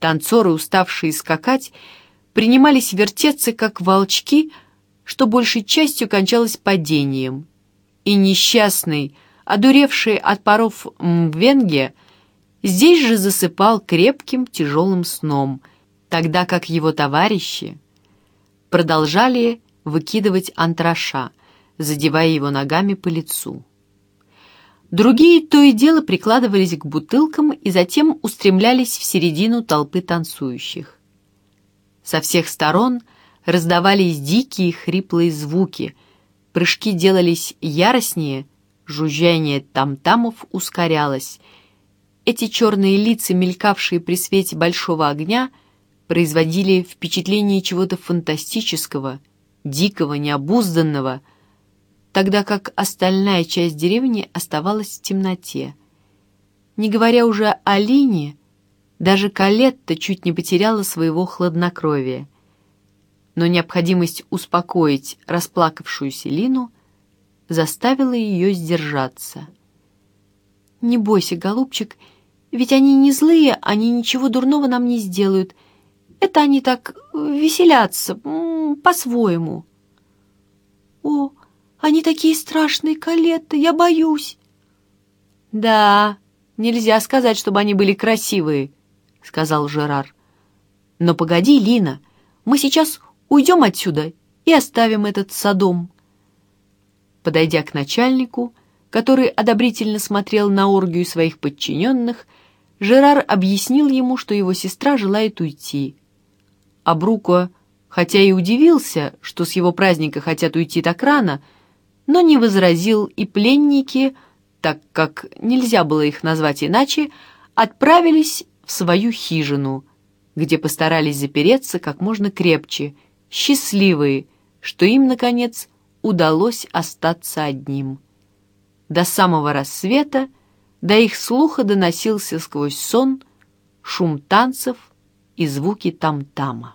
Танцоры, уставшие скакать, принимались вертеться, как волчки, что большей частью кончалось падением. И несчастный, одуревший от паров Мвенге, здесь же засыпал крепким тяжелым сном, тогда как его товарищи продолжали выкидывать антраша, задевая его ногами по лицу. Другие то и дело прикладывались к бутылкам и затем устремлялись в середину толпы танцующих. Со всех сторон раздавались дикие хриплые звуки, прыжки делались яростнее, жужжание там-тамов ускорялось. Эти черные лица, мелькавшие при свете большого огня, производили впечатление чего-то фантастического, дикого, необузданного, тогда как остальная часть деревни оставалась в темноте. Не говоря уже о Лине, даже Калетта чуть не потеряла своего хладнокровия. Но необходимость успокоить расплакавшуюся Лину заставила ее сдержаться. «Не бойся, голубчик, ведь они не злые, они ничего дурного нам не сделают. Это они так веселятся, по-своему». «О, они такие страшные, Калетта, я боюсь». «Да, нельзя сказать, чтобы они были красивые», — сказал Жерар. «Но погоди, Лина, мы сейчас уйдем отсюда и оставим этот садом». Подойдя к начальнику, который одобрительно смотрел на оргию своих подчиненных, Жерар объяснил ему, что его сестра желает уйти. А Бруко, хотя и удивился, что с его праздника хотят уйти так рано, но не возразил, и пленники, так как нельзя было их назвать иначе, отправились в свою хижину, где постарались запереться как можно крепче, счастливые, что им, наконец, удалось остаться одним. До самого рассвета до их слуха доносился сквозь сон шум танцев и звуки там-тама.